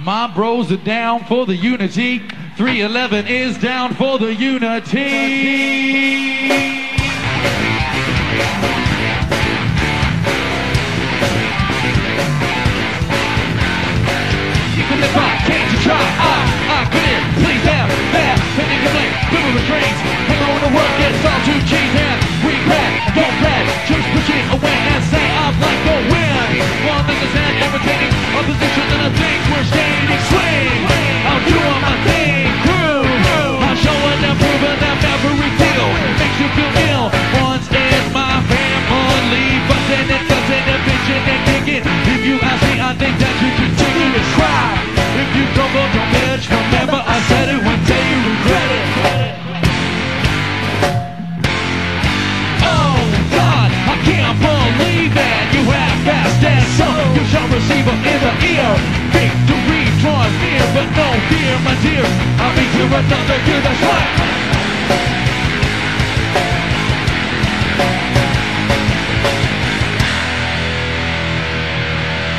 My bros are down for the unity. 311 is down for the unity. Try, I, I. Please have. Pending complaint, the trains. On work, it's all too cheap. think that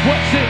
what's it